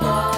Oh.